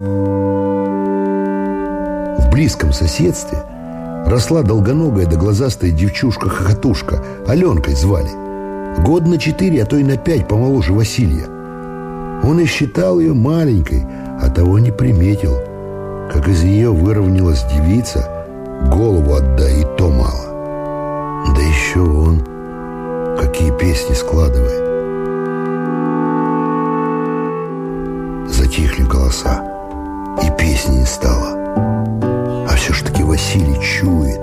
В близком соседстве росла долгоногая да глазастая девчушка-хохотушка, Аленкой звали. Год на четыре, а то и на пять помоложе Василия. Он и считал ее маленькой, а того не приметил, как из нее выровнялась девица, голову отдай, и то мало. Да еще он какие песни складывает. Чует.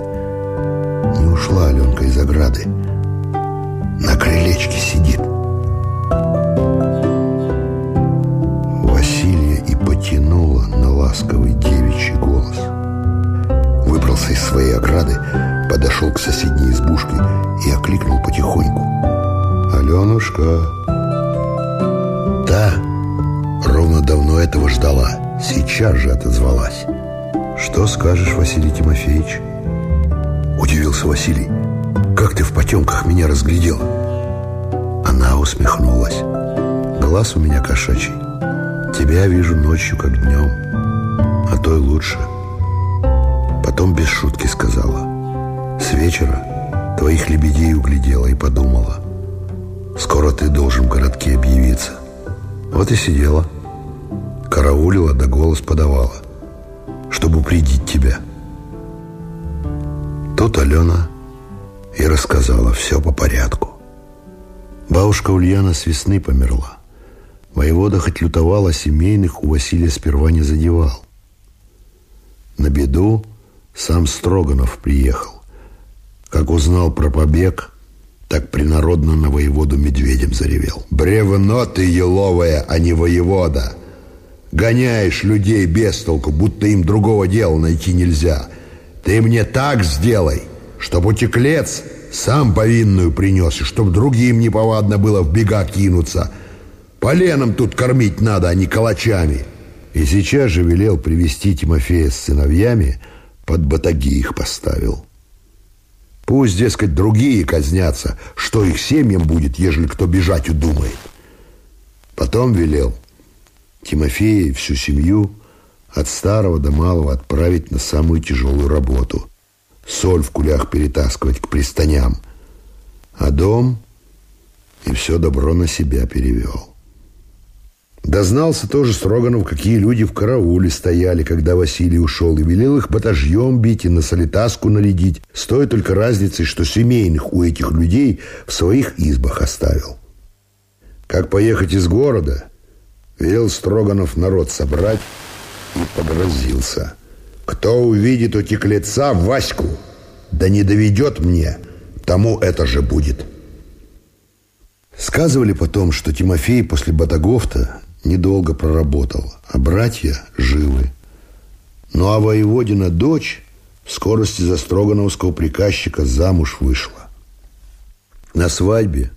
Не ушла Аленка из ограды. На крылечке сидит. Василия и потянула на ласковый девичий голос. Выбрался из своей ограды, подошел к соседней избушке и окликнул потихоньку. «Аленушка!» Та ровно давно этого ждала, сейчас же отозвалась. «Что скажешь, Василий Тимофеевич?» Удивился Василий. «Как ты в потемках меня разглядел?» Она усмехнулась. «Глаз у меня кошачий. Тебя вижу ночью, как днем, а то и лучше». Потом без шутки сказала. «С вечера твоих лебедей углядела и подумала. Скоро ты должен в городке объявиться». Вот и сидела, караулила да голос подавала, чтобы упредить тебя. Тут Алена и рассказала все по порядку. Бабушка Ульяна с весны померла. Воевода хоть лютовала семейных, у Василия сперва не задевал. На беду сам Строганов приехал. Как узнал про побег, так принародно на воеводу медведем заревел. «Бревно ты еловое, а не воевода! Гоняешь людей без толку, будто им другого дела найти нельзя. Ты мне так сделай, чтоб утеклец сам повинную принес, и чтоб другим неповадно было в бега кинуться. Поленом тут кормить надо, а не калачами». И сейчас же велел привести Тимофея с сыновьями, под батаги их поставил. Пусть, дескать, другие казнятся, что их семьям будет, ежели кто бежать удумает. Потом велел Тимофея и всю семью от старого до малого отправить на самую тяжелую работу. Соль в кулях перетаскивать к пристаням. А дом и все добро на себя перевел. Дознался тоже Строганов, какие люди в карауле стояли, когда Василий ушел, и велел их батажьем бить и на солитаску наледить, с той только разницей, что семейных у этих людей в своих избах оставил. Как поехать из города, велел Строганов народ собрать и погрозился. Кто увидит у теклеца Ваську, да не доведет мне, тому это же будет. Сказывали потом, что Тимофей после Батагофта недолго проработал, а братья живы. Ну а воеводина дочь в скорости за строгановского приказчика замуж вышла. На свадьбе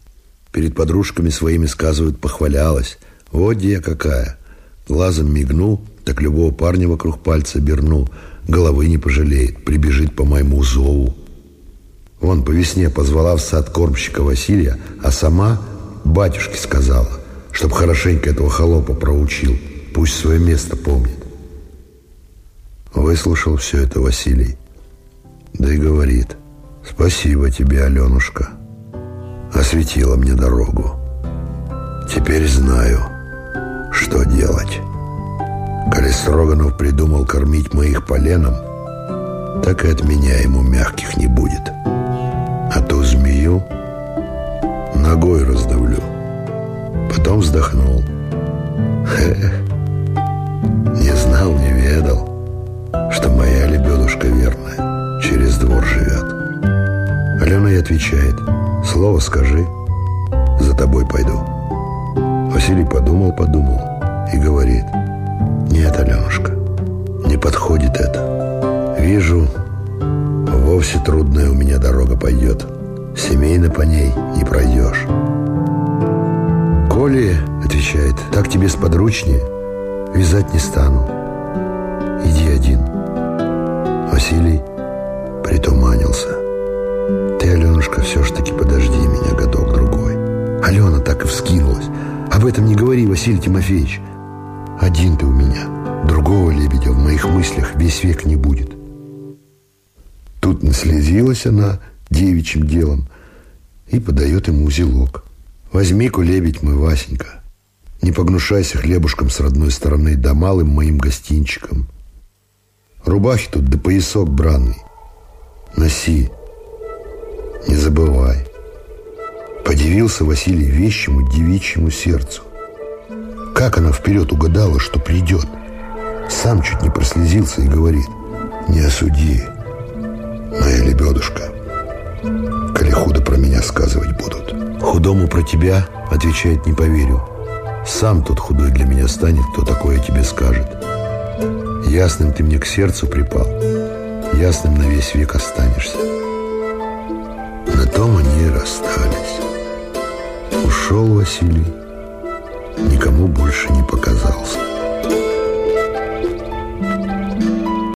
перед подружками своими, сказывают, похвалялась. Где я какая. Глазом мигнул, так любого парня вокруг пальца обернул. Головы не пожалеет, прибежит по моему зову. Вон по весне позвала в сад кормщика Василия, а сама батюшке сказала – Чтоб хорошенько этого холопа проучил. Пусть свое место помнит. Выслушал все это Василий. Да и говорит. Спасибо тебе, Аленушка. Осветила мне дорогу. Теперь знаю, что делать. Коли Строганов придумал кормить моих поленом, так и от меня ему мягких не будет. А ту змею ногой раздавлю. Потом вздохнул. Эх, не знал, не ведал, что моя лебедушка верная через двор живет. Алена и отвечает, слово скажи, за тобой пойду. Василий подумал-подумал и говорит, нет, Аленушка, не подходит это. Вижу, вовсе трудная у меня дорога пойдет. Семейно по ней не пройдешь. «Коли, — отвечает, — так тебе сподручнее, вязать не стану. Иди один». Василий притуманился. «Ты, Аленушка, все ж таки подожди меня годок-другой». Алена так и вскинулась. «Об этом не говори, Василий Тимофеевич. Один ты у меня. Другого лебедя в моих мыслях весь век не будет. Тут наследилась она девичьим делом и подает ему узелок. Возьми-ка, лебедь мой, Васенька, не погнушайся хлебушком с родной стороны, да малым моим гостинчиком. Рубахи тут да поясок бранный. Носи, не забывай. Подивился Василий вещему девичьему сердцу. Как она вперед угадала, что придет? Сам чуть не прослезился и говорит, не осуди, моя лебедушка, коли худо про меня сказывать будут. Худому про тебя, отвечает, не поверю. Сам тот худой для меня станет, кто такое тебе скажет. Ясным ты мне к сердцу припал, ясным на весь век останешься. Ушел Василий, никому больше не показался.